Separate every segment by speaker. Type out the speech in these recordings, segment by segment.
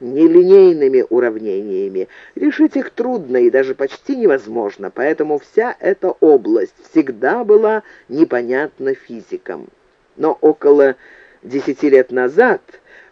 Speaker 1: нелинейными уравнениями. Решить их трудно и даже почти невозможно, поэтому вся эта область всегда была непонятна физикам. Но около десяти лет назад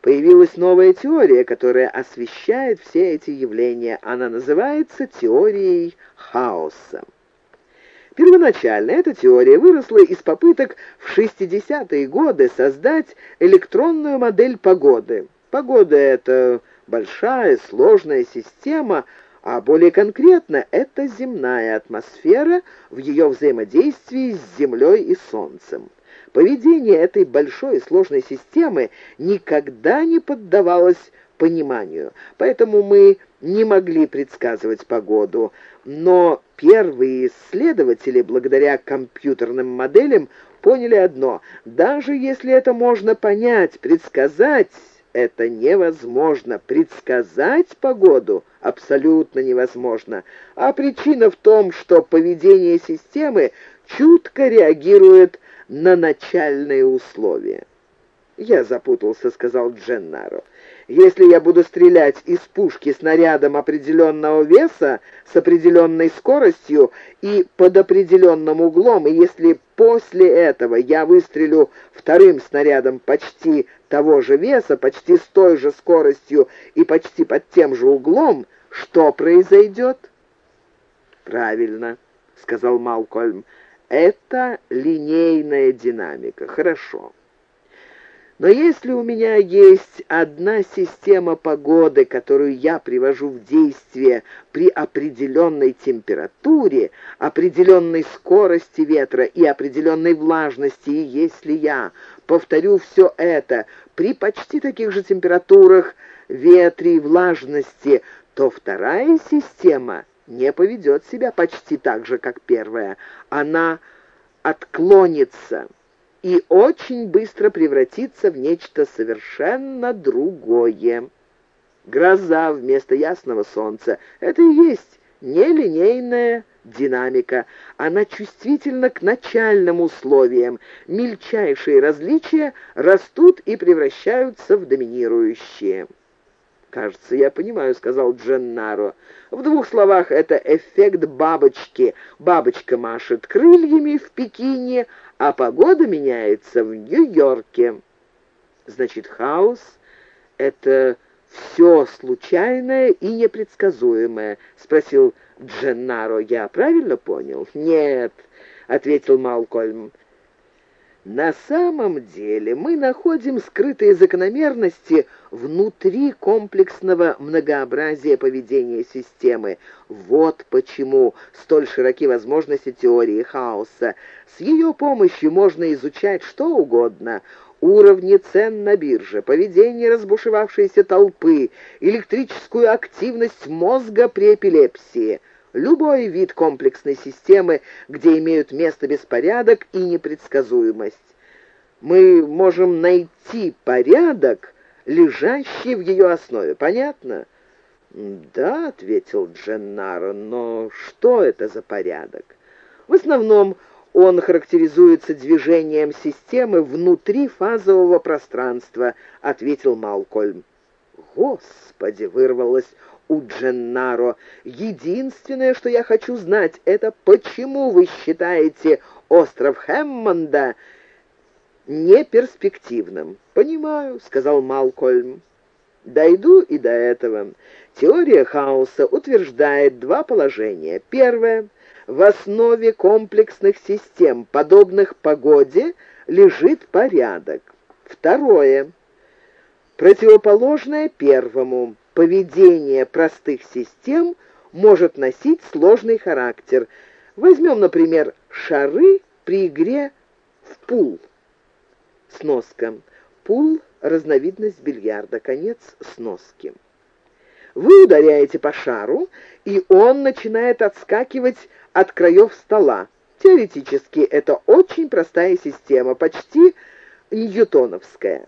Speaker 1: появилась новая теория, которая освещает все эти явления. Она называется теорией хаоса. Первоначально эта теория выросла из попыток в 60-е годы создать электронную модель погоды. Погода — это большая, сложная система, а более конкретно это земная атмосфера в ее взаимодействии с Землей и Солнцем. Поведение этой большой и сложной системы никогда не поддавалось пониманию, поэтому мы не могли предсказывать погоду. Но первые исследователи, благодаря компьютерным моделям, поняли одно. Даже если это можно понять, предсказать это невозможно. Предсказать погоду абсолютно невозможно. А причина в том, что поведение системы чутко реагирует на начальные условия. «Я запутался», — сказал Дженнаро. Если я буду стрелять из пушки снарядом определенного веса с определенной скоростью и под определенным углом, и если после этого я выстрелю вторым снарядом почти того же веса, почти с той же скоростью и почти под тем же углом, что произойдет? «Правильно», — сказал Малкольм, — «это линейная динамика. Хорошо». Но если у меня есть одна система погоды, которую я привожу в действие при определенной температуре, определенной скорости ветра и определенной влажности, и если я повторю все это при почти таких же температурах, ветре и влажности, то вторая система не поведет себя почти так же, как первая. Она отклонится и очень быстро превратиться в нечто совершенно другое. Гроза вместо ясного солнца — это и есть нелинейная динамика. Она чувствительна к начальным условиям. Мельчайшие различия растут и превращаются в доминирующие. «Кажется, я понимаю», — сказал Дженнаро. «В двух словах, это эффект бабочки. Бабочка машет крыльями в Пекине, а погода меняется в Нью-Йорке. Значит, хаос — это все случайное и непредсказуемое, — спросил Дженнаро. Я правильно понял? Нет, — ответил Малкольм. На самом деле мы находим скрытые закономерности внутри комплексного многообразия поведения системы. Вот почему столь широки возможности теории хаоса. С ее помощью можно изучать что угодно – уровни цен на бирже, поведение разбушевавшейся толпы, электрическую активность мозга при эпилепсии – любой вид комплексной системы, где имеют место беспорядок и непредсказуемость. Мы можем найти порядок, лежащий в ее основе. Понятно? «Да», — ответил Дженнаро, — «но что это за порядок?» В основном он характеризуется движением системы внутри фазового пространства, — ответил Малкольм. «Господи!» — вырвалось у Дженнаро. «Единственное, что я хочу знать, это почему вы считаете остров Хэммонда неперспективным?» «Понимаю», — сказал Малкольм. «Дойду и до этого. Теория хаоса утверждает два положения. Первое. В основе комплексных систем, подобных погоде, лежит порядок. Второе. Противоположное первому. Поведение простых систем может носить сложный характер. Возьмем, например, шары при игре в пул. Сноска. Пул – разновидность бильярда. Конец сноски. Вы ударяете по шару, и он начинает отскакивать от краев стола. Теоретически это очень простая система, почти ньютоновская.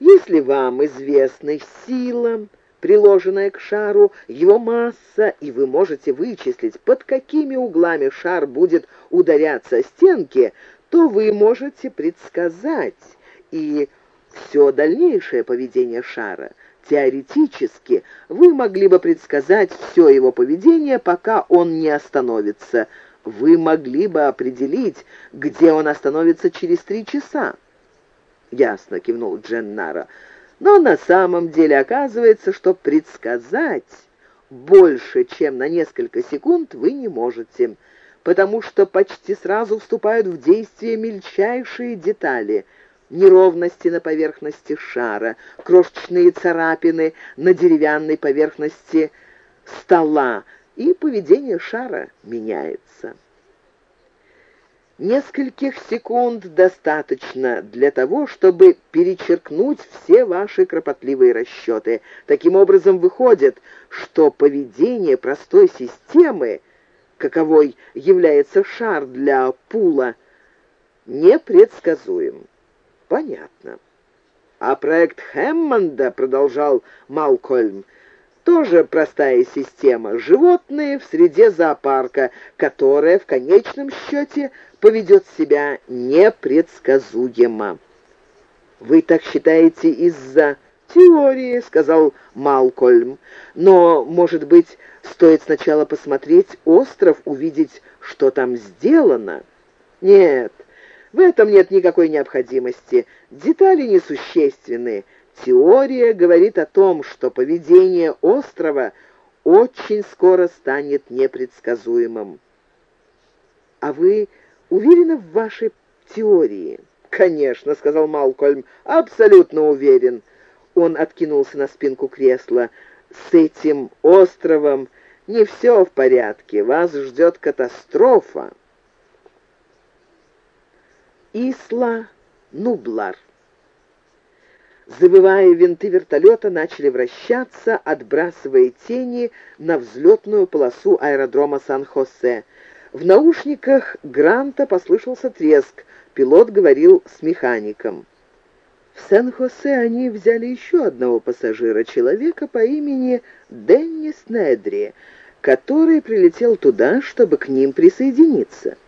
Speaker 1: Если вам известны сила, приложенная к шару, его масса, и вы можете вычислить, под какими углами шар будет ударяться о стенки, то вы можете предсказать и все дальнейшее поведение шара. Теоретически вы могли бы предсказать все его поведение, пока он не остановится. Вы могли бы определить, где он остановится через три часа. «Ясно», — кивнул Дженнара. «Но на самом деле оказывается, что предсказать больше, чем на несколько секунд вы не можете, потому что почти сразу вступают в действие мельчайшие детали — неровности на поверхности шара, крошечные царапины на деревянной поверхности стола, и поведение шара меняется. Нескольких секунд достаточно для того, чтобы перечеркнуть все ваши кропотливые расчеты. Таким образом, выходит, что поведение простой системы, каковой является шар для пула, непредсказуем. Понятно. А проект Хэммонда, продолжал Малкольм, тоже простая система. Животные в среде зоопарка, которая в конечном счете поведет себя непредсказуемо. «Вы так считаете из-за теории», — сказал Малкольм. «Но, может быть, стоит сначала посмотреть остров, увидеть, что там сделано?» «Нет, в этом нет никакой необходимости. Детали несущественны. Теория говорит о том, что поведение острова очень скоро станет непредсказуемым. А вы уверены в вашей теории? «Конечно», — сказал Малкольм, — «абсолютно уверен». Он откинулся на спинку кресла. «С этим островом не все в порядке. Вас ждет катастрофа». Исла Нублар. Завывая, винты вертолета начали вращаться, отбрасывая тени на взлетную полосу аэродрома Сан-Хосе. В наушниках Гранта послышался треск. Пилот говорил с механиком. В Сан-Хосе они взяли еще одного пассажира, человека по имени Деннис Недри, который прилетел туда, чтобы к ним присоединиться.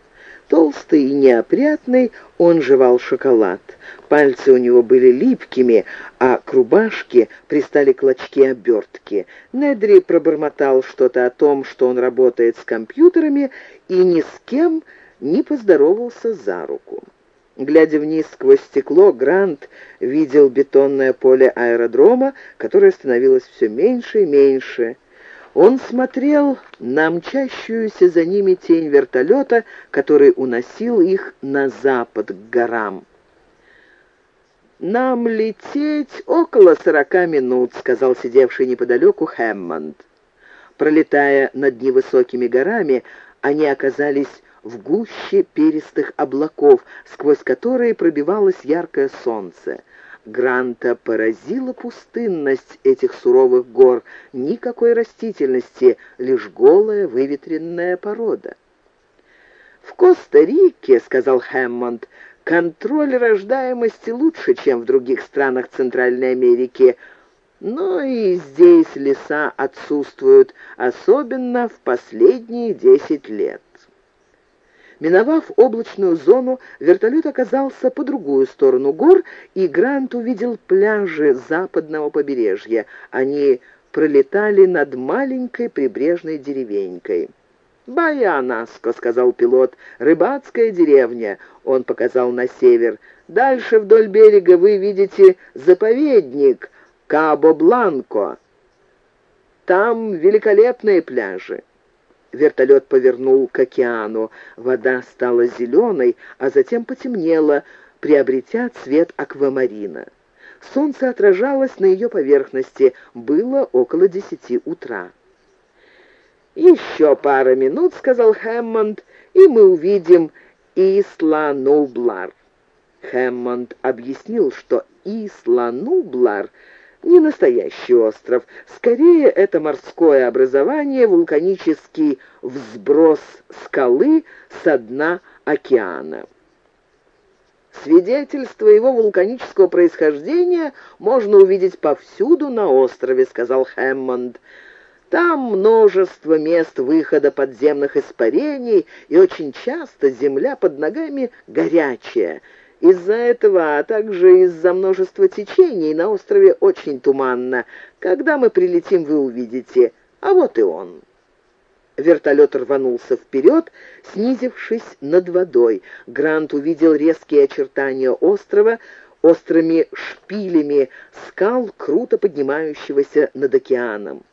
Speaker 1: Толстый и неопрятный, он жевал шоколад. Пальцы у него были липкими, а к рубашке пристали клочки обертки. Недри пробормотал что-то о том, что он работает с компьютерами, и ни с кем не поздоровался за руку. Глядя вниз сквозь стекло, Грант видел бетонное поле аэродрома, которое становилось все меньше и меньше — он смотрел на мчащуюся за ними тень вертолета, который уносил их на запад к горам. «Нам лететь около сорока минут», — сказал сидевший неподалеку Хэммонд. Пролетая над невысокими горами, они оказались в гуще перистых облаков, сквозь которые пробивалось яркое солнце. Гранта поразила пустынность этих суровых гор, никакой растительности, лишь голая выветренная порода. «В Коста-Рике, — сказал Хэммонд, — контроль рождаемости лучше, чем в других странах Центральной Америки, но и здесь леса отсутствуют, особенно в последние десять лет. Миновав облачную зону, вертолет оказался по другую сторону гор, и Грант увидел пляжи западного побережья. Они пролетали над маленькой прибрежной деревенькой. «Баянаско», — сказал пилот, — «рыбацкая деревня», — он показал на север. «Дальше вдоль берега вы видите заповедник Кабо-Бланко. Там великолепные пляжи». Вертолет повернул к океану. Вода стала зеленой, а затем потемнела, приобретя цвет аквамарина. Солнце отражалось на ее поверхности. Было около десяти утра. «Еще пара минут», — сказал Хэммонд, — «и мы увидим Исла Нублар». Хэммонд объяснил, что Исла Нублар — не настоящий остров. Скорее, это морское образование, вулканический взброс скалы со дна океана. Свидетельство его вулканического происхождения можно увидеть повсюду на острове, сказал Хэммонд. Там множество мест выхода подземных испарений, и очень часто земля под ногами горячая. Из-за этого, а также из-за множества течений на острове очень туманно. Когда мы прилетим, вы увидите. А вот и он». Вертолет рванулся вперед, снизившись над водой. Грант увидел резкие очертания острова, острыми шпилями скал, круто поднимающегося над океаном.